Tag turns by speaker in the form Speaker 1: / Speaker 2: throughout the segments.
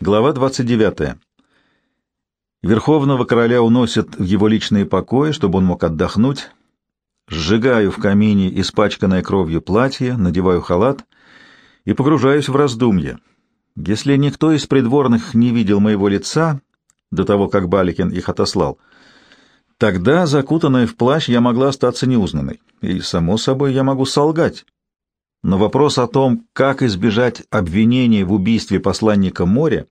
Speaker 1: Глава 29. Верховного короля уносят в его личные покои, чтобы он мог отдохнуть. Сжигаю в камине испачканное кровью платье, надеваю халат и погружаюсь в раздумья. Если никто из придворных не видел моего лица до того, как Баликин их отослал, тогда, закутанная в плащ, я могла остаться неузнанной, и, само собой, я могу солгать. Но вопрос о том, как избежать обвинения в убийстве посланника моря,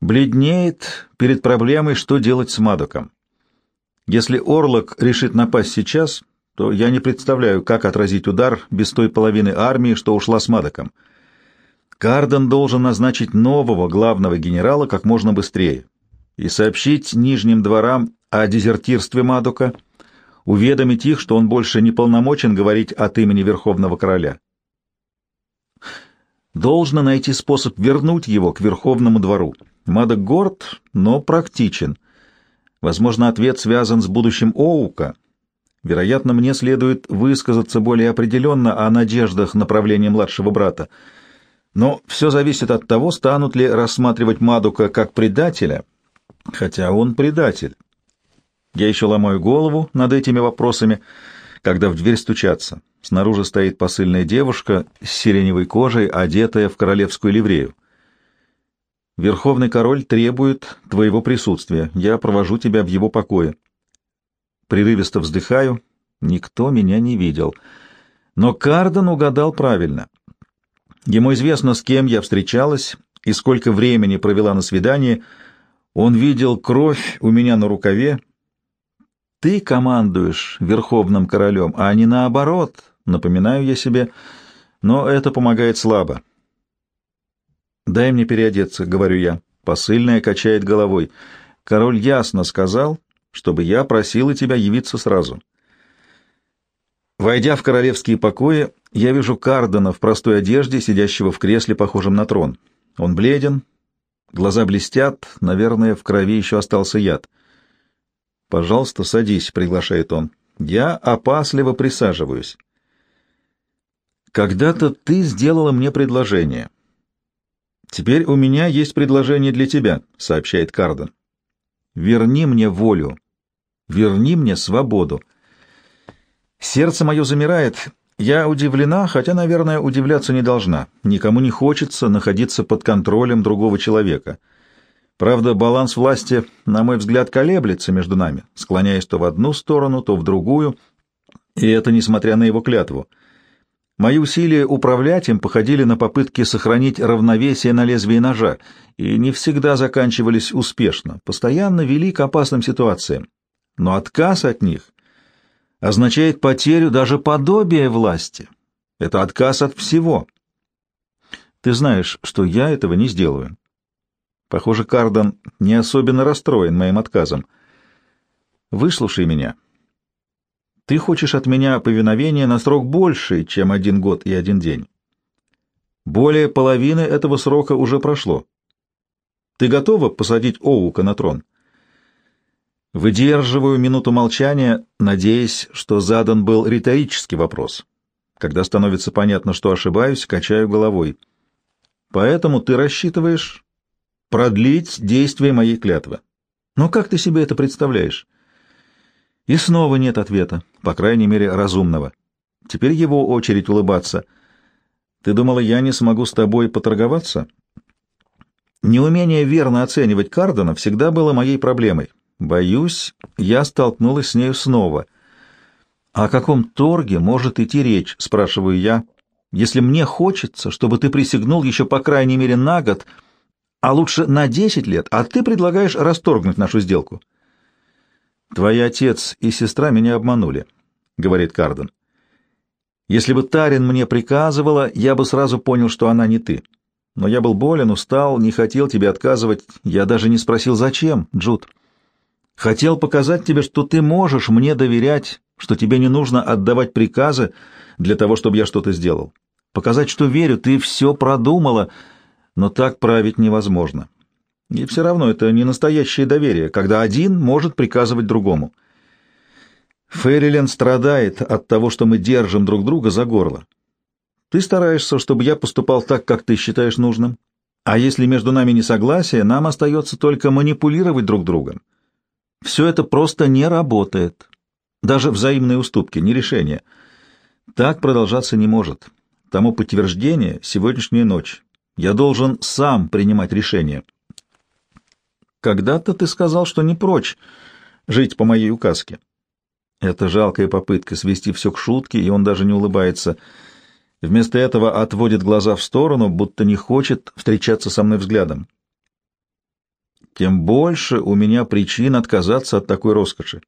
Speaker 1: бледнеет перед проблемой, что делать с Мадоком. Если Орлок решит напасть сейчас, то я не представляю, как отразить удар без той половины армии, что ушла с Мадоком. Карден должен назначить нового главного генерала как можно быстрее и сообщить нижним дворам о дезертирстве Мадока, уведомить их, что он больше не полномочен говорить от имени Верховного Короля. Должно найти способ вернуть его к Верховному двору. Мадок горд, но практичен. Возможно, ответ связан с будущим Оука. Вероятно, мне следует высказаться более определенно о надеждах направления младшего брата. Но все зависит от того, станут ли рассматривать Мадука как предателя, хотя он предатель. Я еще ломаю голову над этими вопросами, когда в дверь стучатся. Снаружи стоит посыльная девушка с сиреневой кожей, одетая в королевскую ливрею. Верховный король требует твоего присутствия. Я провожу тебя в его покое. Прерывисто вздыхаю. Никто меня не видел. Но Карден угадал правильно. Ему известно, с кем я встречалась и сколько времени провела на свидании. Он видел кровь у меня на рукаве, ты командуешь верховным королем, а не наоборот, напоминаю я себе, но это помогает слабо. «Дай мне переодеться», — говорю я. Посыльная качает головой. Король ясно сказал, чтобы я просила тебя явиться сразу. Войдя в королевские покои, я вижу Кардена в простой одежде, сидящего в кресле, похожем на трон. Он бледен, глаза блестят, наверное, в крови еще остался яд. «Пожалуйста, садись», — приглашает он. Я опасливо присаживаюсь. «Когда-то ты сделала мне предложение. Теперь у меня есть предложение для тебя», — сообщает Карден. «Верни мне волю. Верни мне свободу». Сердце мое замирает. Я удивлена, хотя, наверное, удивляться не должна. Никому не хочется находиться под контролем другого человека. Правда, баланс власти, на мой взгляд, колеблется между нами, склоняясь то в одну сторону, то в другую, и это несмотря на его клятву. Мои усилия управлять им походили на попытки сохранить равновесие на лезвии ножа, и не всегда заканчивались успешно, постоянно вели к опасным ситуациям. Но отказ от них означает потерю даже подобия власти. Это отказ от всего. Ты знаешь, что я этого не сделаю. Похоже, Кардон не особенно расстроен моим отказом. Выслушай меня. Ты хочешь от меня повиновения на срок больший, чем один год и один день. Более половины этого срока уже прошло. Ты готова посадить Оука на трон? Выдерживаю минуту молчания, надеясь, что задан был риторический вопрос. Когда становится понятно, что ошибаюсь, качаю головой. Поэтому ты рассчитываешь продлить действие моей клятвы. Но как ты себе это представляешь? И снова нет ответа, по крайней мере, разумного. Теперь его очередь улыбаться. Ты думала, я не смогу с тобой поторговаться? Неумение верно оценивать Кардена всегда было моей проблемой. Боюсь, я столкнулась с нею снова. О каком торге может идти речь, спрашиваю я, если мне хочется, чтобы ты присягнул еще по крайней мере на год — а лучше на десять лет, а ты предлагаешь расторгнуть нашу сделку. Твой отец и сестра меня обманули, говорит Карден. Если бы Тарин мне приказывала, я бы сразу понял, что она не ты. Но я был болен, устал, не хотел тебе отказывать. Я даже не спросил, зачем, Джуд. Хотел показать тебе, что ты можешь мне доверять, что тебе не нужно отдавать приказы для того, чтобы я что-то сделал. Показать, что верю, ты все продумала, — но так править невозможно. И все равно это не настоящее доверие, когда один может приказывать другому. Феррилен страдает от того, что мы держим друг друга за горло. Ты стараешься, чтобы я поступал так, как ты считаешь нужным. А если между нами несогласие, нам остается только манипулировать друг другом. Все это просто не работает. Даже взаимные уступки, не решение. Так продолжаться не может. Тому подтверждение — сегодняшняя ночь. Я должен сам принимать решение. Когда-то ты сказал, что не прочь жить по моей указке. Это жалкая попытка свести все к шутке, и он даже не улыбается. Вместо этого отводит глаза в сторону, будто не хочет встречаться со мной взглядом. Тем больше у меня причин отказаться от такой роскоши.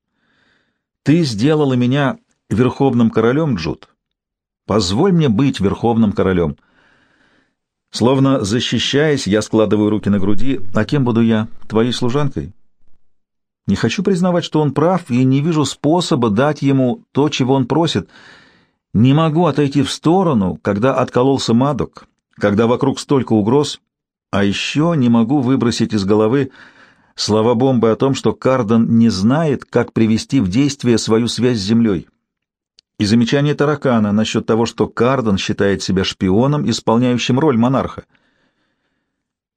Speaker 1: Ты сделала меня верховным королем, Джуд. Позволь мне быть верховным королем. Словно защищаясь, я складываю руки на груди. А кем буду я? Твоей служанкой? Не хочу признавать, что он прав, и не вижу способа дать ему то, чего он просит. Не могу отойти в сторону, когда откололся Мадок, когда вокруг столько угроз, а еще не могу выбросить из головы слова бомбы о том, что Кардон не знает, как привести в действие свою связь с землей. И замечание таракана насчет того, что Кардон считает себя шпионом, исполняющим роль монарха.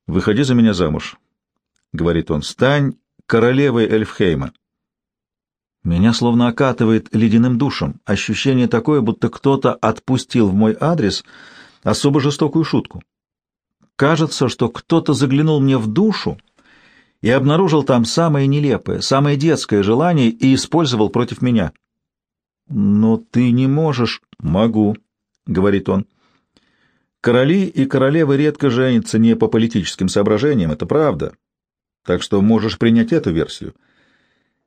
Speaker 1: «Выходи за меня замуж», — говорит он, — «стань королевой Эльфхейма. Меня словно окатывает ледяным душем. Ощущение такое, будто кто-то отпустил в мой адрес особо жестокую шутку. Кажется, что кто-то заглянул мне в душу и обнаружил там самое нелепое, самое детское желание и использовал против меня. «Но ты не можешь...» «Могу», — говорит он. «Короли и королевы редко женятся не по политическим соображениям, это правда так что можешь принять эту версию.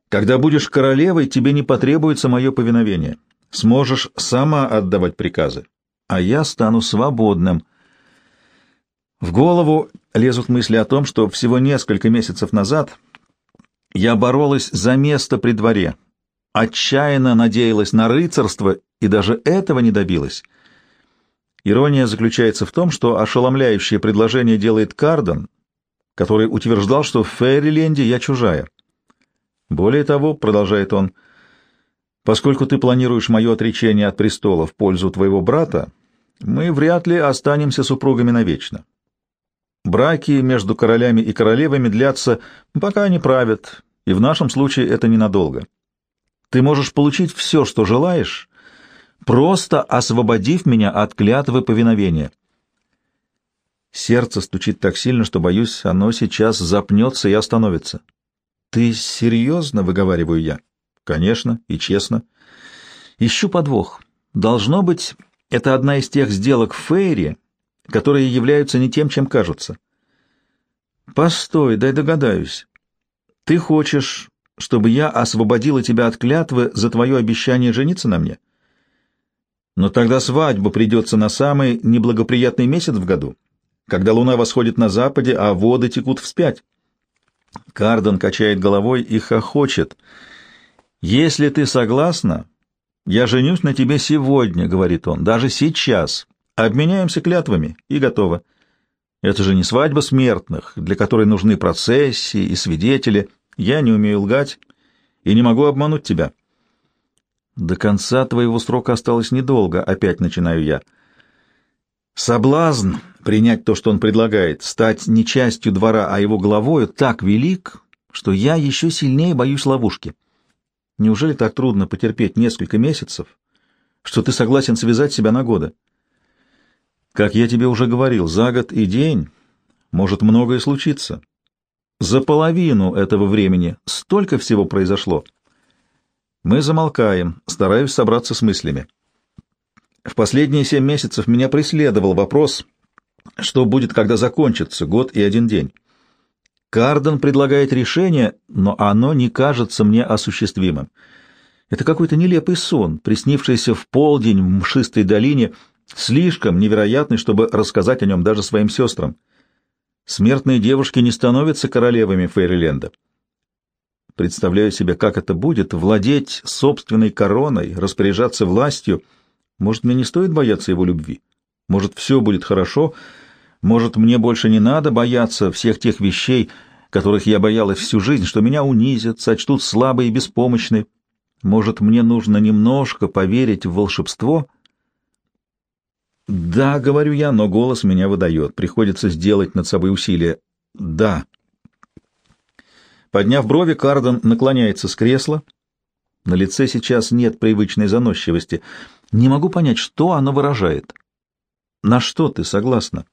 Speaker 1: Когда будешь королевой, тебе не потребуется мое повиновение. Сможешь сама отдавать приказы, а я стану свободным. В голову лезут мысли о том, что всего несколько месяцев назад я боролась за место при дворе, отчаянно надеялась на рыцарство и даже этого не добилась. Ирония заключается в том, что ошеломляющее предложение делает Кардон, который утверждал, что в Фейриленде я чужая. Более того, продолжает он, поскольку ты планируешь мое отречение от престола в пользу твоего брата, мы вряд ли останемся супругами навечно. Браки между королями и королевами длятся, пока они правят, и в нашем случае это ненадолго. Ты можешь получить все, что желаешь, просто освободив меня от клятвы повиновения. Сердце стучит так сильно, что, боюсь, оно сейчас запнется и остановится. «Ты серьезно?» — выговариваю я. «Конечно, и честно. Ищу подвох. Должно быть, это одна из тех сделок Фейри, которые являются не тем, чем кажутся. Постой, дай догадаюсь. Ты хочешь, чтобы я освободила тебя от клятвы за твое обещание жениться на мне? Но тогда свадьба придется на самый неблагоприятный месяц в году когда луна восходит на западе, а воды текут вспять. Кардон качает головой и хохочет. «Если ты согласна, я женюсь на тебе сегодня», — говорит он, — «даже сейчас. Обменяемся клятвами, и готово. Это же не свадьба смертных, для которой нужны процессии и свидетели. Я не умею лгать и не могу обмануть тебя». «До конца твоего срока осталось недолго», — опять начинаю я. Соблазн принять то, что он предлагает, стать не частью двора, а его главою, так велик, что я еще сильнее боюсь ловушки. Неужели так трудно потерпеть несколько месяцев, что ты согласен связать себя на годы? Как я тебе уже говорил, за год и день может многое случиться. За половину этого времени столько всего произошло. Мы замолкаем, стараюсь собраться с мыслями. В последние семь месяцев меня преследовал вопрос, что будет, когда закончится год и один день. Карден предлагает решение, но оно не кажется мне осуществимым. Это какой-то нелепый сон, приснившийся в полдень в мшистой долине, слишком невероятный, чтобы рассказать о нем даже своим сестрам. Смертные девушки не становятся королевами Фейриленда. Представляю себе, как это будет — владеть собственной короной, распоряжаться властью — может, мне не стоит бояться его любви? Может, все будет хорошо? Может, мне больше не надо бояться всех тех вещей, которых я боялась всю жизнь, что меня унизят, сочтут слабой и беспомощной? Может, мне нужно немножко поверить в волшебство? «Да», — говорю я, но голос меня выдает. Приходится сделать над собой усилие. «Да». Подняв брови, Кардон наклоняется с кресла. На лице сейчас нет привычной заносчивости. Не могу понять, что оно выражает. На что ты согласна?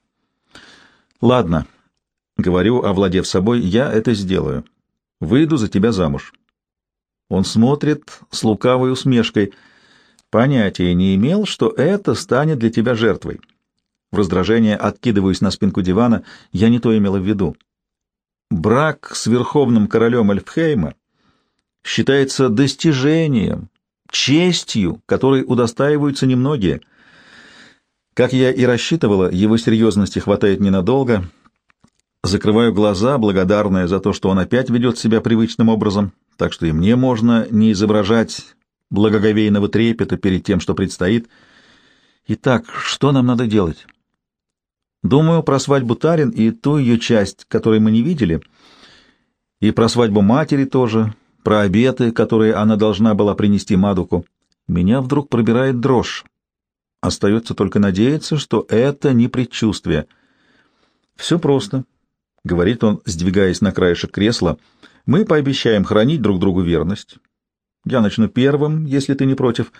Speaker 1: Ладно, говорю, овладев собой, я это сделаю. Выйду за тебя замуж. Он смотрит с лукавой усмешкой. Понятия не имел, что это станет для тебя жертвой. В раздражение откидываюсь на спинку дивана. Я не то имела в виду. Брак с верховным королем Эльфхейма считается достижением, честью, которой удостаиваются немногие. Как я и рассчитывала, его серьезности хватает ненадолго. Закрываю глаза, благодарная за то, что он опять ведет себя привычным образом, так что и мне можно не изображать благоговейного трепета перед тем, что предстоит. Итак, что нам надо делать? Думаю про свадьбу Тарин и ту ее часть, которую мы не видели, и про свадьбу матери тоже, про обеты, которые она должна была принести Мадуку. Меня вдруг пробирает дрожь. Остается только надеяться, что это не предчувствие. Все просто, — говорит он, сдвигаясь на краешек кресла. Мы пообещаем хранить друг другу верность. Я начну первым, если ты не против.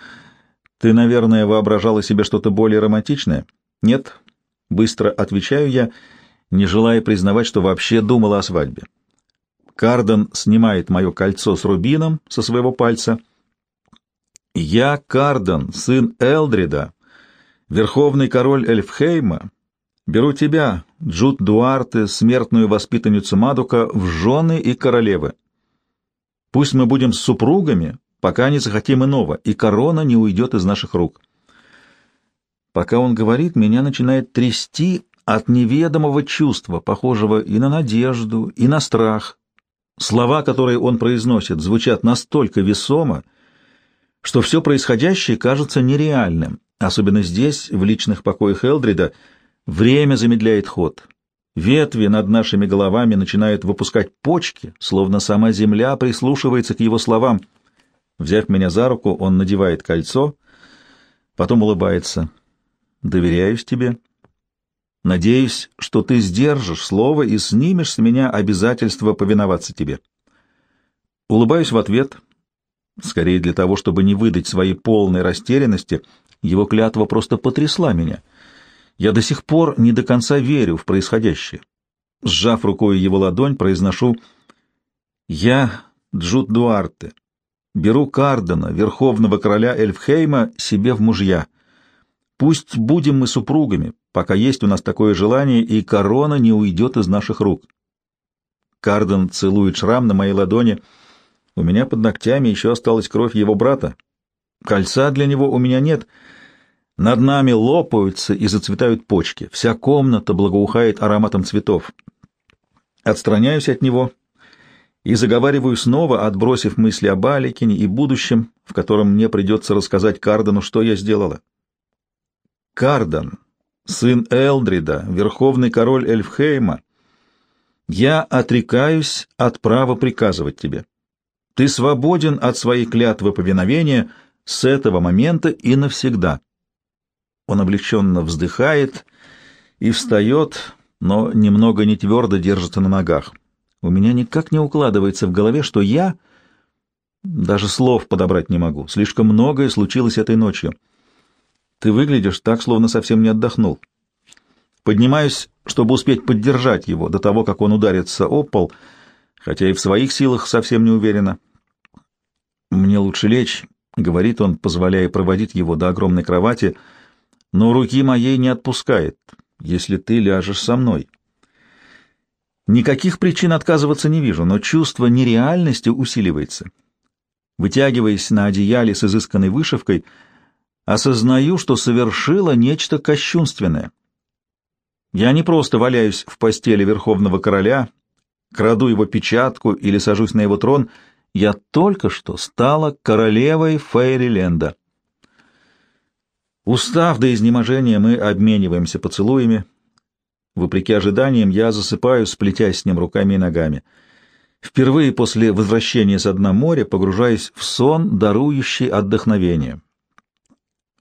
Speaker 1: Ты, наверное, воображала себе что-то более романтичное? Нет, Быстро отвечаю я, не желая признавать, что вообще думала о свадьбе. Карден снимает мое кольцо с рубином со своего пальца. Я, Карден, сын Элдрида, верховный король Эльфхейма, беру тебя, Джуд Дуарте, смертную воспитанницу Мадука, в жены и королевы. Пусть мы будем супругами, пока не захотим иного, и корона не уйдет из наших рук. Пока он говорит, меня начинает трясти от неведомого чувства, похожего и на надежду, и на страх. Слова, которые он произносит, звучат настолько весомо, что все происходящее кажется нереальным. Особенно здесь, в личных покоях Элдрида, время замедляет ход. Ветви над нашими головами начинают выпускать почки, словно сама земля прислушивается к его словам. Взяв меня за руку, он надевает кольцо, потом улыбается доверяюсь тебе. Надеюсь, что ты сдержишь слово и снимешь с меня обязательство повиноваться тебе. Улыбаюсь в ответ, скорее для того, чтобы не выдать своей полной растерянности, его клятва просто потрясла меня. Я до сих пор не до конца верю в происходящее. Сжав рукой его ладонь, произношу «Я, Джуд Дуарте, беру Кардена, верховного короля Эльфхейма, себе в мужья». Пусть будем мы супругами, пока есть у нас такое желание, и корона не уйдет из наших рук. Карден целует шрам на моей ладони. У меня под ногтями еще осталась кровь его брата. Кольца для него у меня нет. Над нами лопаются и зацветают почки. Вся комната благоухает ароматом цветов. Отстраняюсь от него и заговариваю снова, отбросив мысли о Баликине и будущем, в котором мне придется рассказать Кардену, что я сделала. Кардан, сын Элдрида, верховный король Эльфхейма, я отрекаюсь от права приказывать тебе. Ты свободен от своей клятвы повиновения с этого момента и навсегда. Он облегченно вздыхает и встает, но немного не твердо держится на ногах. У меня никак не укладывается в голове, что я... Даже слов подобрать не могу. Слишком многое случилось этой ночью. Ты выглядишь так, словно совсем не отдохнул. Поднимаюсь, чтобы успеть поддержать его до того, как он ударится о пол, хотя и в своих силах совсем не уверена. «Мне лучше лечь», — говорит он, позволяя проводить его до огромной кровати, «но руки моей не отпускает, если ты ляжешь со мной». Никаких причин отказываться не вижу, но чувство нереальности усиливается. Вытягиваясь на одеяле с изысканной вышивкой — осознаю, что совершила нечто кощунственное. Я не просто валяюсь в постели Верховного Короля, краду его печатку или сажусь на его трон, я только что стала королевой Фейриленда. Устав до изнеможения, мы обмениваемся поцелуями. Вопреки ожиданиям, я засыпаю, сплетясь с ним руками и ногами. Впервые после возвращения с дна моря погружаюсь в сон, дарующий отдохновение.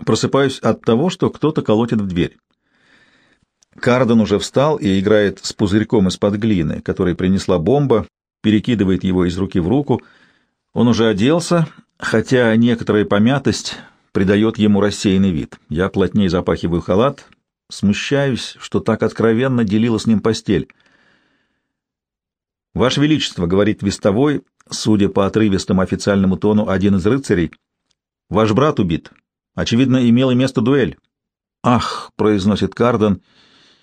Speaker 1: Просыпаюсь от того, что кто-то колотит в дверь. Карден уже встал и играет с пузырьком из-под глины, который принесла бомба, перекидывает его из руки в руку. Он уже оделся, хотя некоторая помятость придает ему рассеянный вид. Я плотнее запахиваю халат, смущаюсь, что так откровенно делила с ним постель. «Ваше Величество», — говорит Вестовой, судя по отрывистому официальному тону, один из рыцарей, — «ваш брат убит. Очевидно, имела место дуэль». «Ах», — произносит Карден,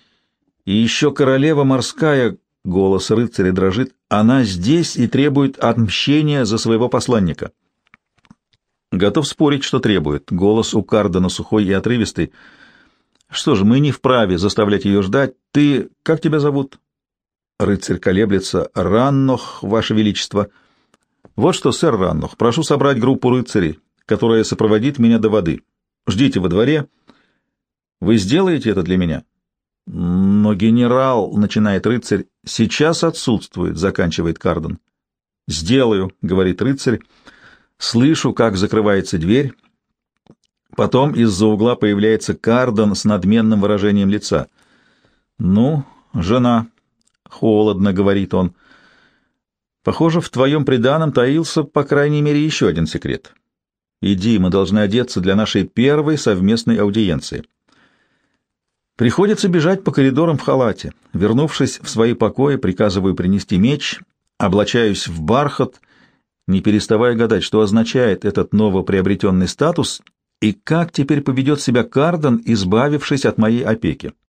Speaker 1: — «и еще королева морская, голос рыцаря дрожит, она здесь и требует отмщения за своего посланника». Готов спорить, что требует. Голос у Кардена сухой и отрывистый. Что ж, мы не вправе заставлять ее ждать. Ты... Как тебя зовут? Рыцарь колеблется. Раннох, Ваше Величество. Вот что, сэр Раннох, прошу собрать группу рыцарей, которая сопроводит меня до воды. Ждите во дворе. Вы сделаете это для меня? Но генерал, начинает рыцарь, сейчас отсутствует, заканчивает Карден. Сделаю, говорит рыцарь. Слышу, как закрывается дверь. Потом из-за угла появляется Карден с надменным выражением лица. «Ну, жена», — холодно говорит он, — «похоже, в твоем приданом таился, по крайней мере, еще один секрет. Иди, мы должны одеться для нашей первой совместной аудиенции». Приходится бежать по коридорам в халате. Вернувшись в свои покои, приказываю принести меч, облачаюсь в бархат не переставая гадать, что означает этот новоприобретенный статус и как теперь поведет себя Карден, избавившись от моей опеки.